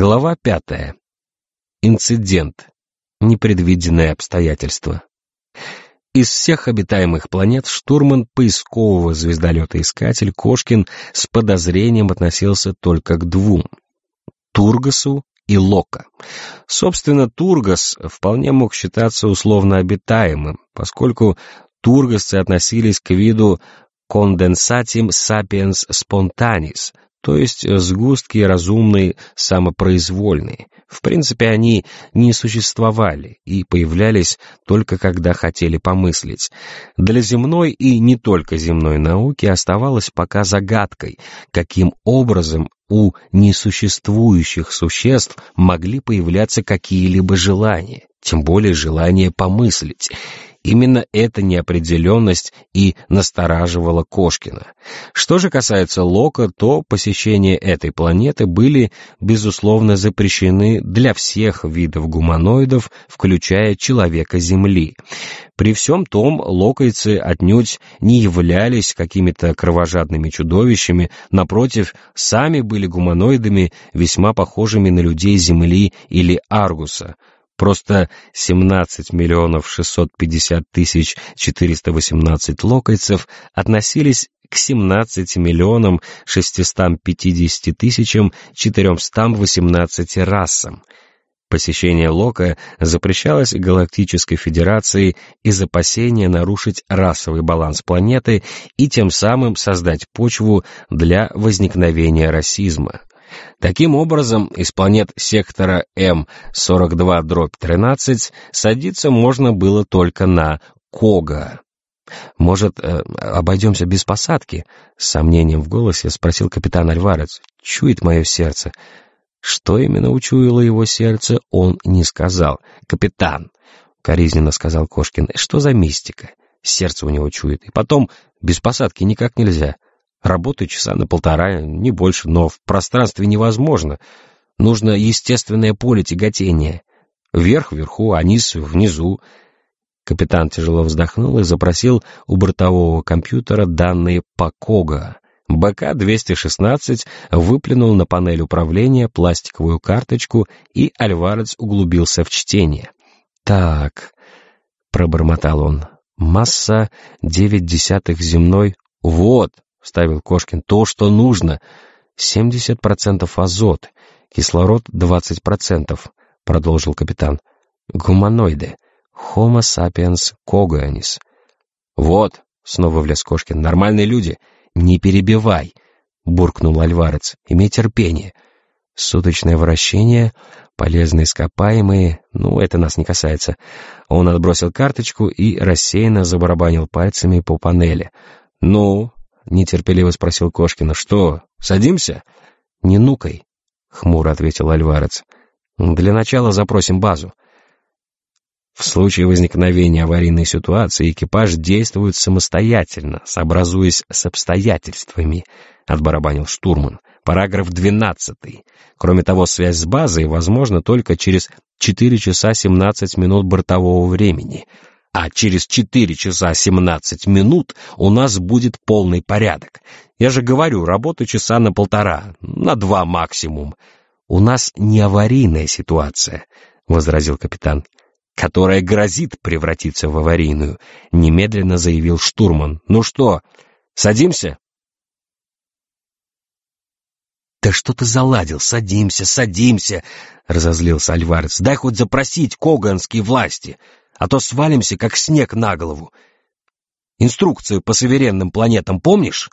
Глава пятая. Инцидент. Непредвиденное обстоятельство. Из всех обитаемых планет штурман поискового звездолета-искатель Кошкин с подозрением относился только к двум — Тургасу и Лока. Собственно, Тургас вполне мог считаться условно обитаемым, поскольку тургасцы относились к виду конденсатим sapiens spontanis, то есть сгустки разумные, самопроизвольные. В принципе, они не существовали и появлялись только когда хотели помыслить. Для земной и не только земной науки оставалось пока загадкой, каким образом у несуществующих существ могли появляться какие-либо желания, тем более желание помыслить. Именно эта неопределенность и настораживала Кошкина. Что же касается Лока, то посещения этой планеты были, безусловно, запрещены для всех видов гуманоидов, включая человека Земли. При всем том, локойцы отнюдь не являлись какими-то кровожадными чудовищами, напротив, сами были гуманоидами, весьма похожими на людей Земли или Аргуса — Просто 17 миллионов 650 тысяч 418 локойцев относились к 17 миллионам 650 тысячам 418 расам. Посещение Лока запрещалось Галактической Федерацией из опасения нарушить расовый баланс планеты и тем самым создать почву для возникновения расизма. Таким образом, из планет сектора М42-13 садиться можно было только на Кога. «Может, э, обойдемся без посадки?» С сомнением в голосе спросил капитан Альварец. «Чует мое сердце». Что именно учуяло его сердце, он не сказал. «Капитан!» — коризненно сказал Кошкин. «Что за мистика? Сердце у него чует. И потом, без посадки никак нельзя». Работаю часа на полтора, не больше, но в пространстве невозможно. Нужно естественное поле тяготения. Вверх вверху, а низ внизу. Капитан тяжело вздохнул и запросил у бортового компьютера данные по Кога. БК-216 выплюнул на панель управления пластиковую карточку, и Альварец углубился в чтение. «Так», — пробормотал он, — «масса девять десятых земной...» «Вот», — вставил Кошкин, — то, что нужно. Семьдесят процентов азот, кислород двадцать процентов, — продолжил капитан. Гуманоиды. Homo sapiens cognis. Вот, — снова влез Кошкин, — нормальные люди. Не перебивай, — буркнул Альварец. Имей терпение. Суточное вращение, полезные ископаемые, ну, это нас не касается. Он отбросил карточку и рассеянно забарабанил пальцами по панели. «Ну, — нетерпеливо спросил Кошкина. «Что, садимся?» «Не нукай», — хмуро ответил Альварец. «Для начала запросим базу». В случае возникновения аварийной ситуации экипаж действует самостоятельно, сообразуясь с обстоятельствами, — отбарабанил штурман. Параграф 12. Кроме того, связь с базой возможна только через 4 часа 17 минут бортового времени — а через 4 часа 17 минут у нас будет полный порядок. Я же говорю, работаю часа на полтора, на два максимум. У нас не аварийная ситуация, возразил капитан, которая грозит превратиться в аварийную, немедленно заявил штурман. Ну что, садимся? «Да что ты заладил? Садимся, садимся!» — разозлился Альварец. «Дай хоть запросить коганские власти а то свалимся, как снег на голову. Инструкцию по суверенным планетам помнишь?»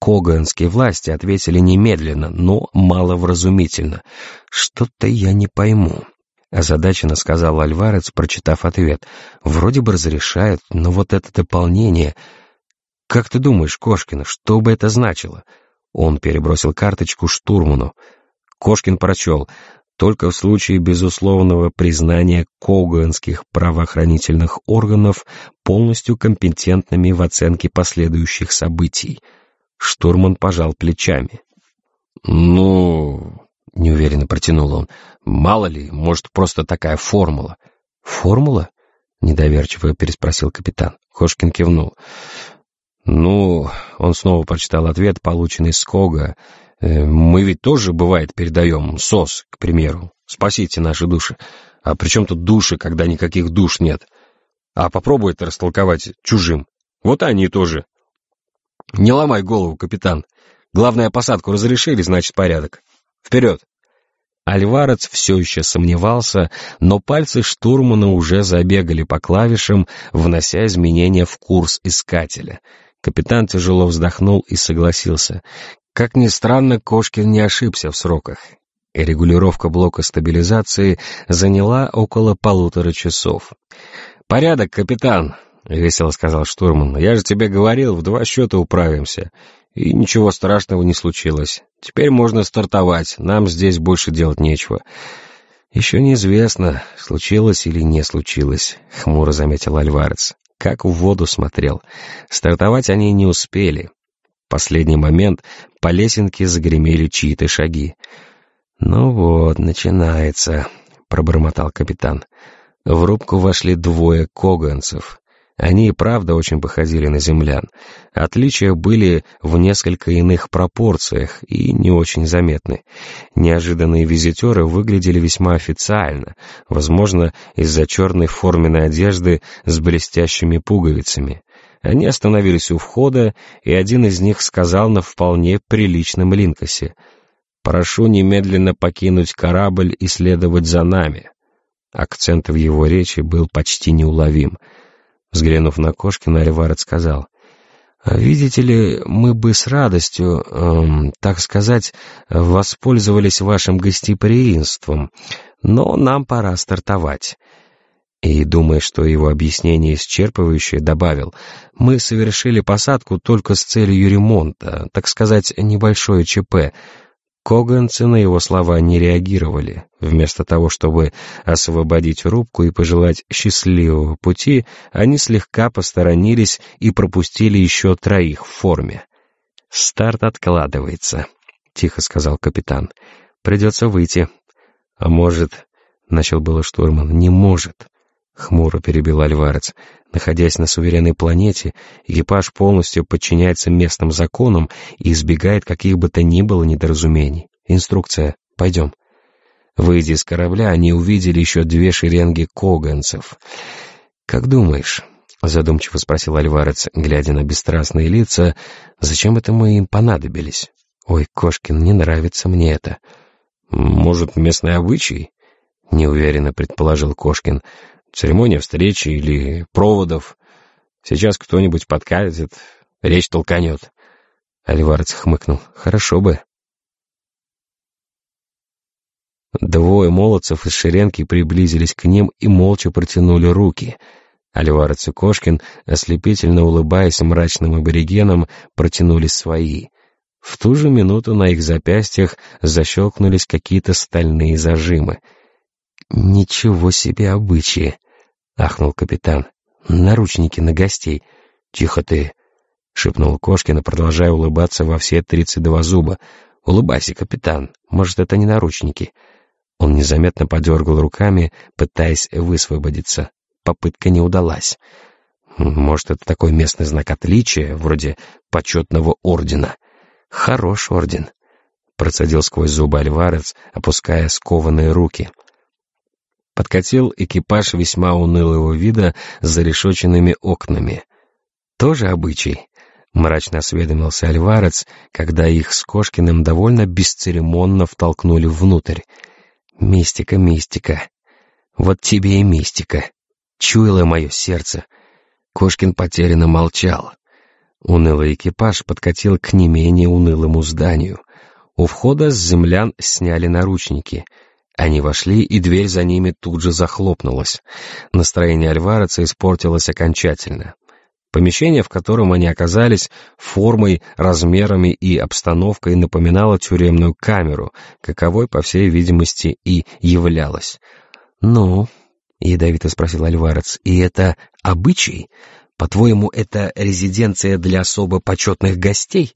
Коганские власти ответили немедленно, но маловразумительно. «Что-то я не пойму», — озадаченно сказал Альварец, прочитав ответ. «Вроде бы разрешают, но вот это дополнение...» «Как ты думаешь, Кошкина, что бы это значило?» Он перебросил карточку штурману. Кошкин прочел только в случае безусловного признания коганских правоохранительных органов полностью компетентными в оценке последующих событий. Штурман пожал плечами. «Ну...» — неуверенно протянул он. «Мало ли, может, просто такая формула». «Формула?» — недоверчиво переспросил капитан. Хошкин кивнул. «Ну...» — он снова прочитал ответ, полученный с Кога. Э, мы ведь тоже, бывает, передаем СОС, к примеру. Спасите наши души. А при чем тут души, когда никаких душ нет? А попробуй это растолковать чужим. Вот они тоже. Не ломай голову, капитан. Главное, посадку разрешили, значит, порядок. Вперед! Альварец все еще сомневался, но пальцы штурмана уже забегали по клавишам, внося изменения в курс искателя. Капитан тяжело вздохнул и согласился. Как ни странно, Кошкин не ошибся в сроках. И регулировка блока стабилизации заняла около полутора часов. «Порядок, капитан», — весело сказал штурман. «Я же тебе говорил, в два счета управимся. И ничего страшного не случилось. Теперь можно стартовать, нам здесь больше делать нечего. Еще неизвестно, случилось или не случилось, хмуро заметил Альварец. Как в воду смотрел. Стартовать они не успели. Последний момент по лесенке загремели чьи-то шаги. «Ну вот, начинается», — пробормотал капитан. В рубку вошли двое коганцев. Они и правда очень походили на землян. Отличия были в несколько иных пропорциях и не очень заметны. Неожиданные визитеры выглядели весьма официально, возможно, из-за черной форменной одежды с блестящими пуговицами. Они остановились у входа, и один из них сказал на вполне приличном линкосе «Прошу немедленно покинуть корабль и следовать за нами». Акцент в его речи был почти неуловим — Взглянув на Кошкина, Альвард сказал, «Видите ли, мы бы с радостью, эм, так сказать, воспользовались вашим гостеприимством, но нам пора стартовать». И, думая, что его объяснение исчерпывающее, добавил, «Мы совершили посадку только с целью ремонта, так сказать, небольшое ЧП, Коганцы на его слова не реагировали. Вместо того, чтобы освободить рубку и пожелать счастливого пути, они слегка посторонились и пропустили еще троих в форме. «Старт откладывается», — тихо сказал капитан. «Придется выйти». «А может...» — начал было штурман. «Не может». Хмуро перебил Альварец. Находясь на суверенной планете, экипаж полностью подчиняется местным законам и избегает каких бы то ни было недоразумений. Инструкция. Пойдем. Выйдя из корабля, они увидели еще две шеренги коганцев. «Как думаешь?» — задумчиво спросил Альварец, глядя на бесстрастные лица. «Зачем это мы им понадобились?» «Ой, Кошкин, не нравится мне это». «Может, местный обычай?» — неуверенно предположил Кошкин. Церемония встречи или проводов. Сейчас кто-нибудь подкатит, речь толканет. Оливарец хмыкнул. Хорошо бы. Двое молодцев из шеренки приблизились к ним и молча протянули руки. Оливарец и Кошкин, ослепительно улыбаясь мрачным аборигенам, протянули свои. В ту же минуту на их запястьях защелкнулись какие-то стальные зажимы. «Ничего себе обычаи!» — ахнул капитан. «Наручники на гостей». «Тихо ты!» — шепнул Кошкин, продолжая улыбаться во все тридцать два зуба. «Улыбайся, капитан. Может, это не наручники?» Он незаметно подергал руками, пытаясь высвободиться. Попытка не удалась. «Может, это такой местный знак отличия, вроде почетного ордена?» «Хорош орден», — процедил сквозь зубы Альварец, опуская скованные руки — Подкатил экипаж весьма унылого вида с зарешоченными окнами. Тоже обычай. Мрачно осведомился Альварец, когда их с Кошкиным довольно бесцеремонно втолкнули внутрь. Мистика, мистика. Вот тебе и мистика. Чуяло мое сердце. Кошкин потерянно молчал. Унылый экипаж подкатил к не менее унылому зданию. У входа с землян сняли наручники — они вошли, и дверь за ними тут же захлопнулась. Настроение Альвареца испортилось окончательно. Помещение, в котором они оказались, формой, размерами и обстановкой напоминало тюремную камеру, каковой, по всей видимости, и являлось. «Ну?» — ядовито спросил Альварец. «И это обычай? По-твоему, это резиденция для особо почетных гостей?»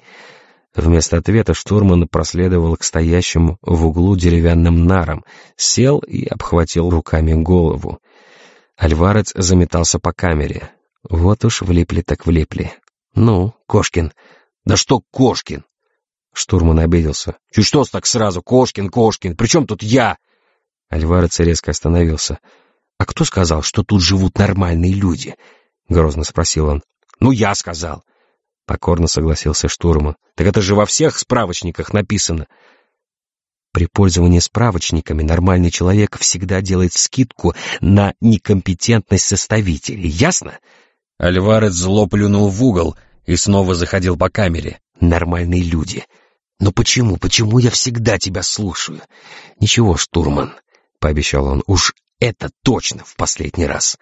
Вместо ответа штурман проследовал к стоящим в углу деревянным нарам, сел и обхватил руками голову. Альварец заметался по камере. Вот уж влипли так влипли. «Ну, Кошкин». «Да что Кошкин?» Штурман обиделся. «Чуть что так сразу? Кошкин, Кошкин, при чем тут я?» Альварец резко остановился. «А кто сказал, что тут живут нормальные люди?» — грозно спросил он. «Ну, я сказал!» — покорно согласился штурман. «Так это же во всех справочниках написано!» При пользовании справочниками нормальный человек всегда делает скидку на некомпетентность составителей. Ясно? Альварес зло плюнул в угол и снова заходил по камере. Нормальные люди. Но почему, почему я всегда тебя слушаю? Ничего, штурман, пообещал он, уж это точно в последний раз.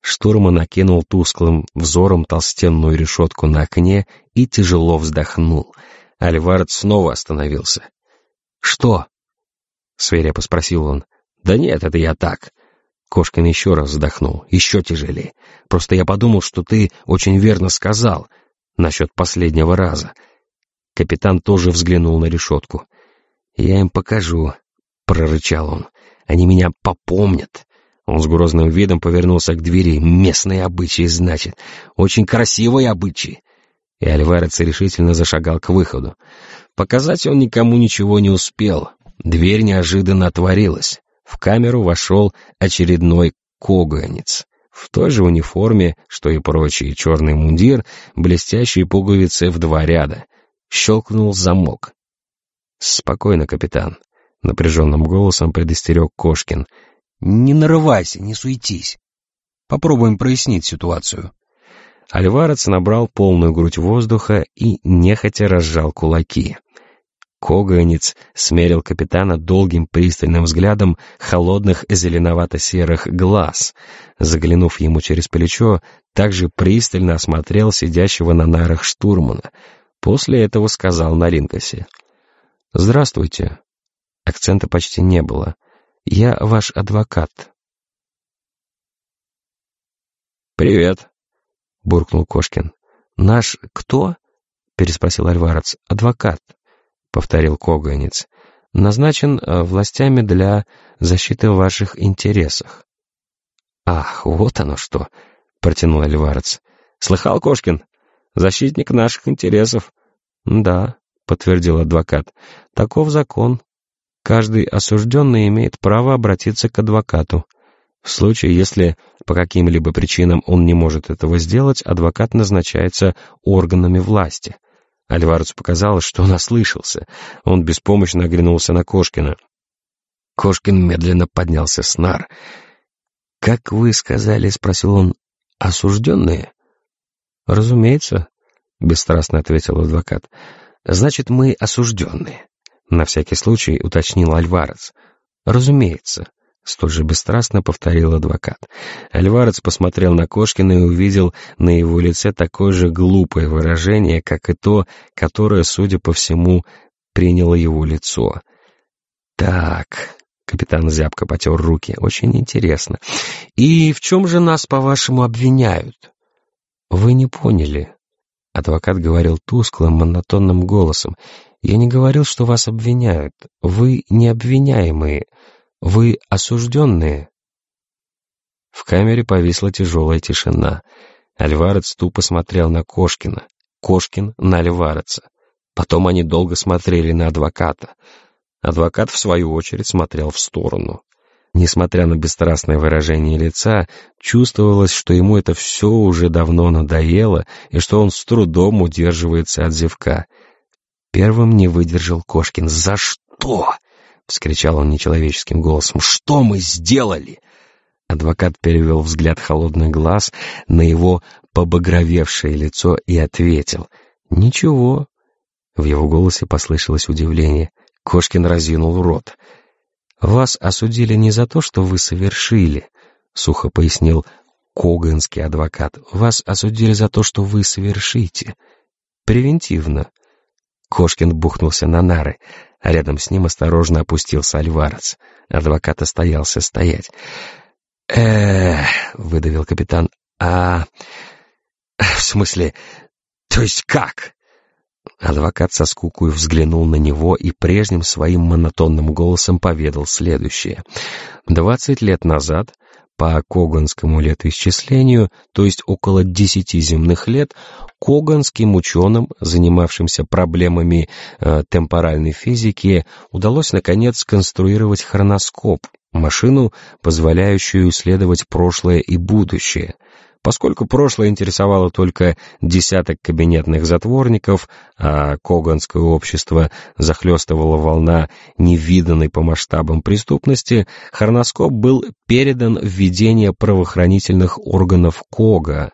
Штурман окинул тусклым взором толстенную решетку на окне и тяжело вздохнул. Альвард снова остановился. «Что?» — свирепо спросил он. «Да нет, это я так». Кошкин еще раз вздохнул, еще тяжелее. «Просто я подумал, что ты очень верно сказал насчет последнего раза». Капитан тоже взглянул на решетку. «Я им покажу», — прорычал он. «Они меня попомнят». Он с грозным видом повернулся к двери. «Местные обычаи, значит. Очень красивые обычаи». И Альварец решительно зашагал к выходу. Показать он никому ничего не успел. Дверь неожиданно отворилась. В камеру вошел очередной коганец. В той же униформе, что и прочие, черный мундир, блестящие пуговицы в два ряда. Щелкнул замок. «Спокойно, капитан», — напряженным голосом предостерег Кошкин. «Не нарывайся, не суетись. Попробуем прояснить ситуацию». Альварец набрал полную грудь воздуха и нехотя разжал кулаки. Коганец смерил капитана долгим пристальным взглядом холодных зеленовато-серых глаз. Заглянув ему через плечо, также пристально осмотрел сидящего на нарах штурмана. После этого сказал на Линкосе. «Здравствуйте». Акцента почти не было. «Я ваш адвокат». «Привет», — буркнул Кошкин. «Наш кто?» — переспросил Альварец. «Адвокат», — повторил Коганец. «Назначен э, властями для защиты ваших интересов». «Ах, вот оно что!» — протянул Альварец. «Слыхал, Кошкин? Защитник наших интересов». «Да», — подтвердил адвокат. «Таков закон. Каждый осужденный имеет право обратиться к адвокату». В случае, если по каким-либо причинам он не может этого сделать, адвокат назначается органами власти. Альварцу показалось, что он ослышался. Он беспомощно оглянулся на Кошкина. Кошкин медленно поднялся с нар. «Как вы сказали?» — спросил он. «Осужденные?» «Разумеется», — бесстрастно ответил адвокат. «Значит, мы осужденные», — на всякий случай уточнил Альварец. «Разумеется», Столь же бесстрастно повторил адвокат. Альварец посмотрел на Кошкина и увидел на его лице такое же глупое выражение, как и то, которое, судя по всему, приняло его лицо. «Так...» — капитан зябко потер руки. «Очень интересно. И в чем же нас, по-вашему, обвиняют?» «Вы не поняли». Адвокат говорил тусклым, монотонным голосом. «Я не говорил, что вас обвиняют. Вы не обвиняемые». Вы осужденные?» В камере повисла тяжелая тишина. Альварец тупо смотрел на Кошкина, Кошкин на Альвареца. Потом они долго смотрели на адвоката. Адвокат, в свою очередь, смотрел в сторону. Несмотря на бесстрастное выражение лица, чувствовалось, что ему это все уже давно надоело и что он с трудом удерживается от зевка. Первым не выдержал Кошкин. «За что?» — вскричал он нечеловеческим голосом. «Что мы сделали?» Адвокат перевел взгляд холодный глаз на его побагровевшее лицо и ответил. «Ничего». В его голосе послышалось удивление. Кошкин разинул рот. «Вас осудили не за то, что вы совершили», — сухо пояснил коганский адвокат. «Вас осудили за то, что вы совершите. Превентивно». Кошкин бухнулся на нары а рядом с ним осторожно опустился Альварец. Адвокат остоялся стоять. э выдавил капитан. «А... в смысле... то есть как?» Адвокат со скукой взглянул на него и прежним своим монотонным голосом поведал следующее. «Двадцать лет назад По Коганскому летоисчислению, то есть около десяти земных лет, Коганским ученым, занимавшимся проблемами э, темпоральной физики, удалось наконец сконструировать хроноскоп, машину, позволяющую исследовать прошлое и будущее — Поскольку прошлое интересовало только десяток кабинетных затворников, а Коганское общество захлестывала волна невиданной по масштабам преступности, Харноскоп был передан в ведение правоохранительных органов Кога.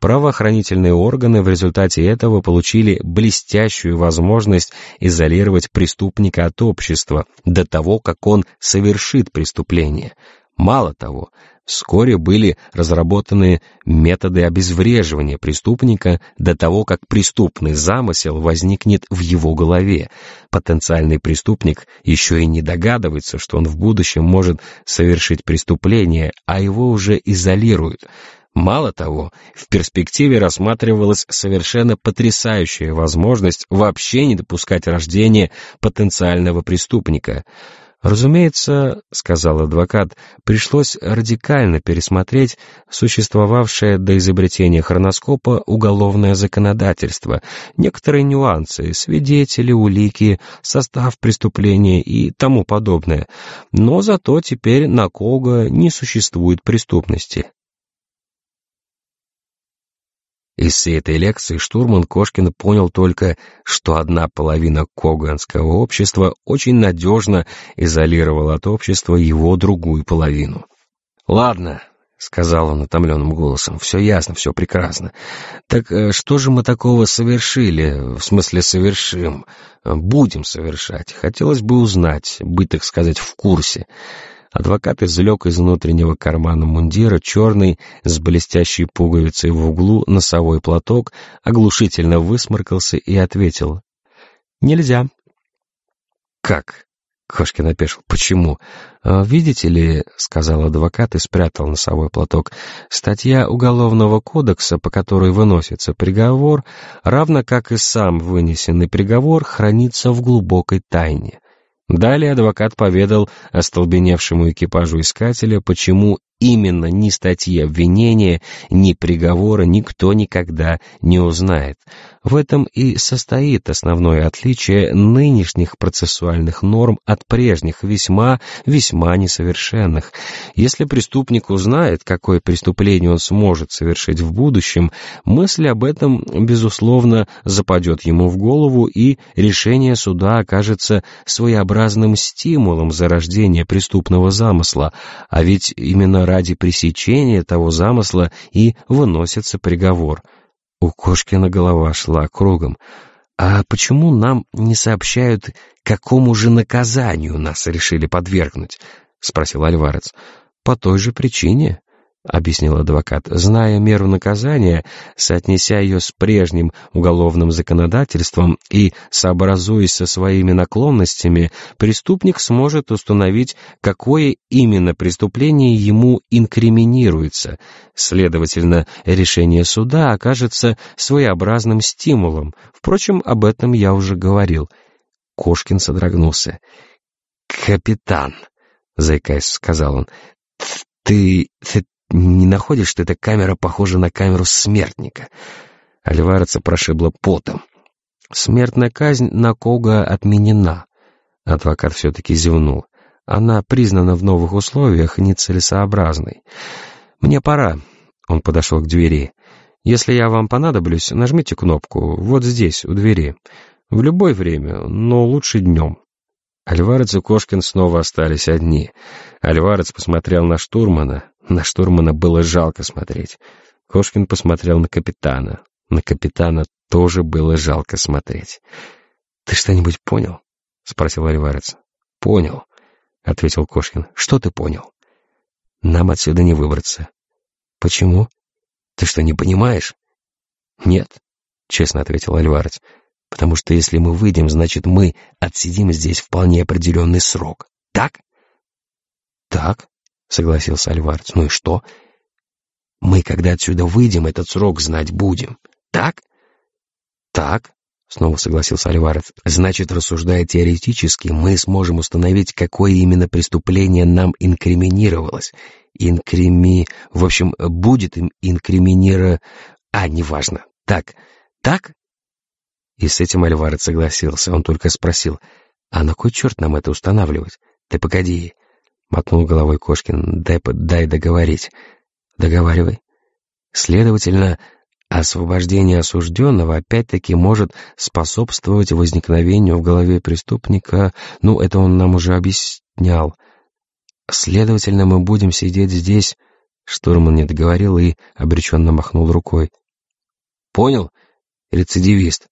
Правоохранительные органы в результате этого получили блестящую возможность изолировать преступника от общества до того, как он совершит преступление. Мало того, Вскоре были разработаны методы обезвреживания преступника до того, как преступный замысел возникнет в его голове. Потенциальный преступник еще и не догадывается, что он в будущем может совершить преступление, а его уже изолируют. Мало того, в перспективе рассматривалась совершенно потрясающая возможность вообще не допускать рождения потенциального преступника — Разумеется, сказал адвокат, пришлось радикально пересмотреть существовавшее до изобретения хроноскопа уголовное законодательство, некоторые нюансы, свидетели, улики, состав преступления и тому подобное. Но зато теперь на Кога не существует преступности. Из всей этой лекции штурман Кошкин понял только, что одна половина коганского общества очень надежно изолировала от общества его другую половину. «Ладно», — сказал он утомленным голосом, — «все ясно, все прекрасно. Так э, что же мы такого совершили, в смысле совершим, будем совершать? Хотелось бы узнать, быть, так сказать, в курсе». Адвокат извлек из внутреннего кармана мундира черный с блестящей пуговицей в углу носовой платок, оглушительно высморкался и ответил. «Нельзя». «Как?» — Кошкин опешил. «Почему?» «А, «Видите ли», — сказал адвокат и спрятал носовой платок, «статья Уголовного кодекса, по которой выносится приговор, равно как и сам вынесенный приговор, хранится в глубокой тайне». Далее адвокат поведал остолбеневшему экипажу искателя, почему именно ни статьи обвинения, ни приговора никто никогда не узнает. В этом и состоит основное отличие нынешних процессуальных норм от прежних, весьма, весьма несовершенных. Если преступник узнает, какое преступление он сможет совершить в будущем, мысль об этом, безусловно, западет ему в голову, и решение суда окажется своеобразным стимулом зарождения преступного замысла, а ведь именно ради пресечения того замысла и выносится приговор. У Кошкина голова шла кругом. «А почему нам не сообщают, какому же наказанию нас решили подвергнуть?» — спросил Альварец. «По той же причине», — объяснил адвокат, зная меру наказания, соотнеся ее с прежним уголовным законодательством и сообразуясь со своими наклонностями, преступник сможет установить, какое именно преступление ему инкриминируется. Следовательно, решение суда окажется своеобразным стимулом. Впрочем, об этом я уже говорил. Кошкин содрогнулся. «Капитан», — заикаясь, сказал он, — «ты, ты не находишь, что эта камера похожа на камеру смертника?» Альвареца прошибла потом. «Смертная казнь на Кога отменена». Адвокат все-таки зевнул. «Она признана в новых условиях нецелесообразной. Мне пора». Он подошел к двери. «Если я вам понадоблюсь, нажмите кнопку вот здесь, у двери. В любое время, но лучше днем». Альварец и Кошкин снова остались одни. Альварец посмотрел на штурмана. На штурмана было жалко смотреть. Кошкин посмотрел на капитана. На капитана тоже было жалко смотреть. «Ты что-нибудь понял?» — спросил Альварец. «Понял», — ответил Кошкин. «Что ты понял?» «Нам отсюда не выбраться». «Почему?» «Ты что, не понимаешь?» «Нет», — честно ответил Альварец. «Потому что если мы выйдем, значит, мы отсидим здесь вполне определенный срок. Так?» «Так», — согласился Альварец. «Ну и что?» «Мы, когда отсюда выйдем, этот срок знать будем. Так?» «Так», Снова согласился Альварес. Значит, рассуждая теоретически, мы сможем установить, какое именно преступление нам инкриминировалось. Инкрими... В общем, будет им инкриминира... А, неважно. Так, так? И с этим Альварес согласился. Он только спросил, а на кой черт нам это устанавливать? Ты погоди. Мотнул головой Кошкин. Дай, дай договорить. Договаривай. Следовательно, освобождение осужденного опять-таки может способствовать возникновению в голове преступника, ну, это он нам уже объяснял. Следовательно, мы будем сидеть здесь... Штурман не договорил и обреченно махнул рукой. «Понял? Рецидивист».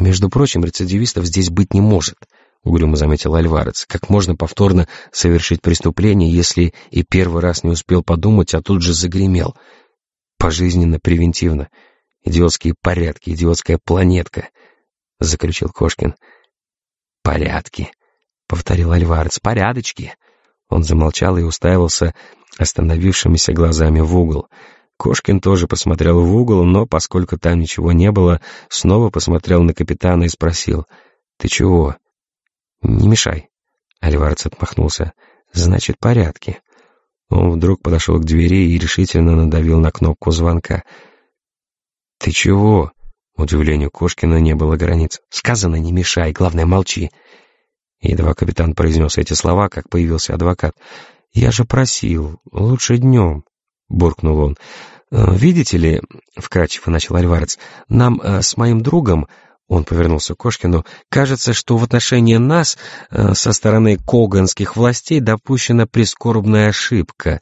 Между прочим, рецидивистов здесь быть не может —— угрюмо заметил Альварец. «Как можно повторно совершить преступление, если и первый раз не успел подумать, а тут же загремел? Пожизненно, превентивно. Идиотские порядки, идиотская планетка», — заключил Кошкин. «Порядки», — повторил Альварец. «Порядочки». Он замолчал и уставился остановившимися глазами в угол. Кошкин тоже посмотрел в угол, но, поскольку там ничего не было, снова посмотрел на капитана и спросил. «Ты чего?» «Не мешай». Альварец отмахнулся. «Значит, порядки». Он вдруг подошел к двери и решительно надавил на кнопку звонка. «Ты чего?» Удивлению Кошкина не было границ. «Сказано, не мешай, главное, молчи». Едва капитан произнес эти слова, как появился адвокат. «Я же просил, лучше днем», — буркнул он. «Видите ли, — вкратчиво начал Альварец, — нам э, с моим другом он повернулся к Кошкину. «Кажется, что в отношении нас э, со стороны коганских властей допущена прискорбная ошибка».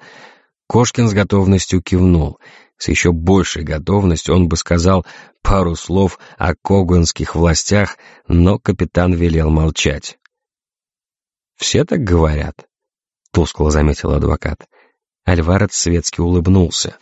Кошкин с готовностью кивнул. С еще большей готовностью он бы сказал пару слов о коганских властях, но капитан велел молчать. «Все так говорят», — тускло заметил адвокат. Альварец светски улыбнулся.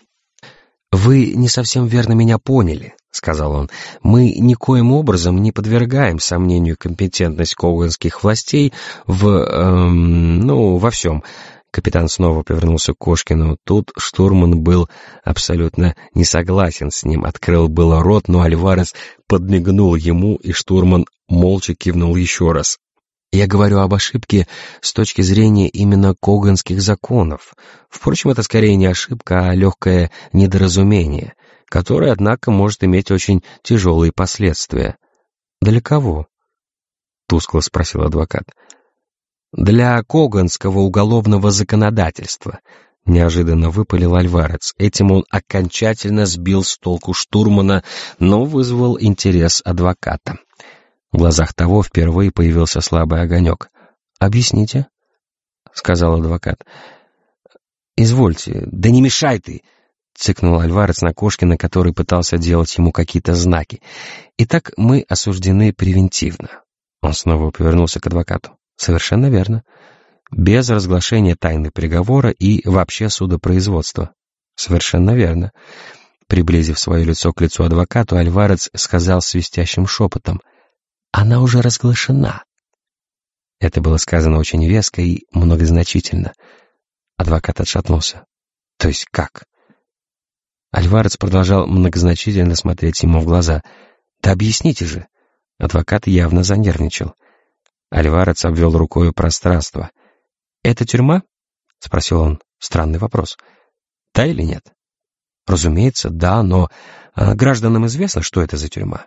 «Вы не совсем верно меня поняли», — сказал он. «Мы никоим образом не подвергаем сомнению компетентность коуганских властей в... Эм, ну, во всем». Капитан снова повернулся к Кошкину. Тут штурман был абсолютно не согласен с ним. Открыл было рот, но Альварес подмигнул ему, и штурман молча кивнул еще раз. Я говорю об ошибке с точки зрения именно коганских законов. Впрочем, это скорее не ошибка, а легкое недоразумение, которое, однако, может иметь очень тяжелые последствия. «Для кого?» — тускло спросил адвокат. «Для коганского уголовного законодательства», — неожиданно выпалил Альварец. Этим он окончательно сбил с толку штурмана, но вызвал интерес адвоката. В глазах того впервые появился слабый огонек. «Объясните», — сказал адвокат. «Извольте, да не мешай ты!» — цыкнул Альварец на Кошкина, который пытался делать ему какие-то знаки. «Итак, мы осуждены превентивно». Он снова повернулся к адвокату. «Совершенно верно. Без разглашения тайны приговора и вообще судопроизводства». «Совершенно верно». Приблизив свое лицо к лицу адвокату, Альварец сказал свистящим шепотом — она уже разглашена. Это было сказано очень веско и многозначительно. Адвокат отшатнулся. То есть как? Альварец продолжал многозначительно смотреть ему в глаза. «Да объясните же!» Адвокат явно занервничал. Альварец обвел рукой пространство. «Это тюрьма?» — спросил он. Странный вопрос. «Да или нет?» «Разумеется, да, но а, гражданам известно, что это за тюрьма?»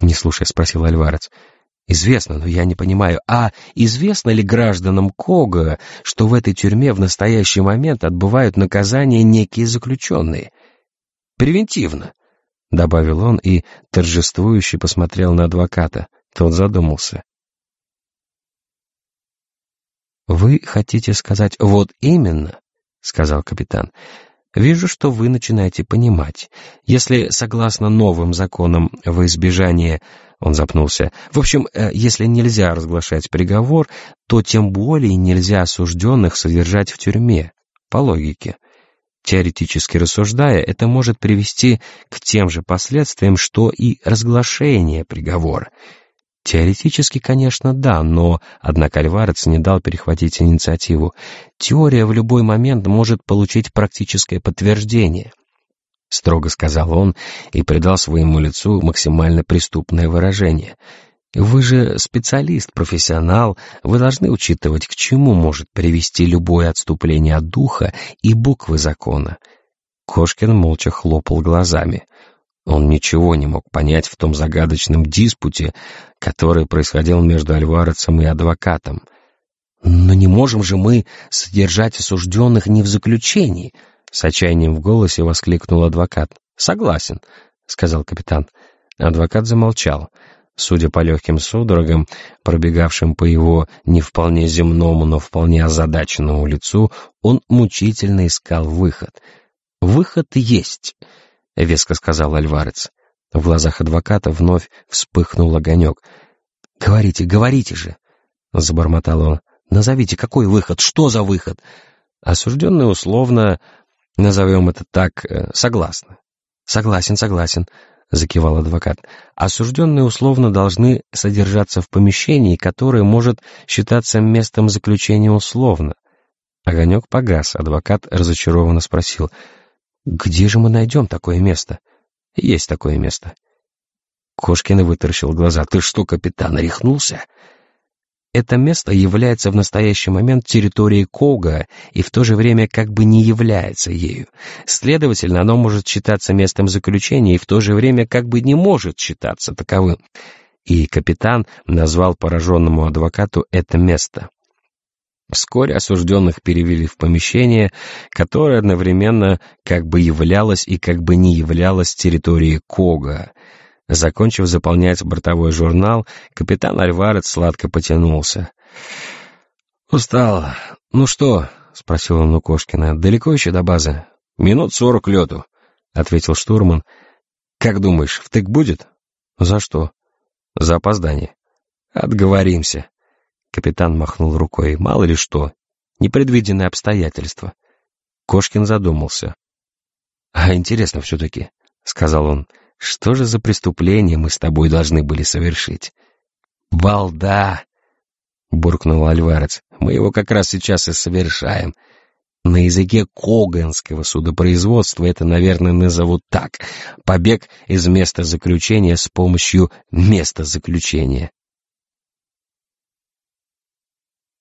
Не слушая, спросил Альварец. «Известно, но я не понимаю, а известно ли гражданам Кога, что в этой тюрьме в настоящий момент отбывают наказание некие заключенные?» «Превентивно», — добавил он и торжествующе посмотрел на адвоката. Тот задумался. «Вы хотите сказать «вот именно», — сказал капитан. Вижу, что вы начинаете понимать. Если, согласно новым законам, во избежание... Он запнулся. В общем, э, если нельзя разглашать приговор, то тем более нельзя осужденных содержать в тюрьме. По логике. Теоретически рассуждая, это может привести к тем же последствиям, что и разглашение приговора. Теоретически, конечно, да, но, однако Альварец не дал перехватить инициативу. Теория в любой момент может получить практическое подтверждение. — строго сказал он и придал своему лицу максимально преступное выражение. «Вы же специалист, профессионал, вы должны учитывать, к чему может привести любое отступление от духа и буквы закона». Кошкин молча хлопал глазами. Он ничего не мог понять в том загадочном диспуте, который происходил между Альварецем и адвокатом. «Но не можем же мы содержать осужденных не в заключении», с отчаянием в голосе воскликнул адвокат. «Согласен», — сказал капитан. Адвокат замолчал. Судя по легким судорогам, пробегавшим по его не вполне земному, но вполне озадаченному лицу, он мучительно искал выход. «Выход есть», — веско сказал Альварец. В глазах адвоката вновь вспыхнул огонек. «Говорите, говорите же!» — забормотал он. «Назовите, какой выход? Что за выход?» Осужденный условно Назовем это так, э, согласно. Согласен, согласен, закивал адвокат. Осужденные условно должны содержаться в помещении, которое может считаться местом заключения условно. Огонек погас, адвокат разочарованно спросил. «Где же мы найдем такое место?» «Есть такое место». Кошкин вытаращил глаза. «Ты что, капитан, рехнулся?» Это место является в настоящий момент территорией Кога и в то же время как бы не является ею. Следовательно, оно может считаться местом заключения и в то же время как бы не может считаться таковым. И капитан назвал пораженному адвокату это место. Вскоре осужденных перевели в помещение, которое одновременно как бы являлось и как бы не являлось территорией Кога. Закончив заполнять бортовой журнал, капитан Альварец сладко потянулся. «Устал. Ну что?» — спросил он у Кошкина. «Далеко еще до базы?» «Минут сорок лету», — ответил штурман. «Как думаешь, втык будет?» «За что?» «За опоздание». «Отговоримся». Капитан махнул рукой. «Мало ли что. Непредвиденные обстоятельства». Кошкин задумался. «А интересно все-таки», — сказал он. Что же за преступление мы с тобой должны были совершить? Балда! буркнул Альварец. Мы его как раз сейчас и совершаем. На языке коганского судопроизводства это, наверное, назовут так. Побег из места заключения с помощью места заключения.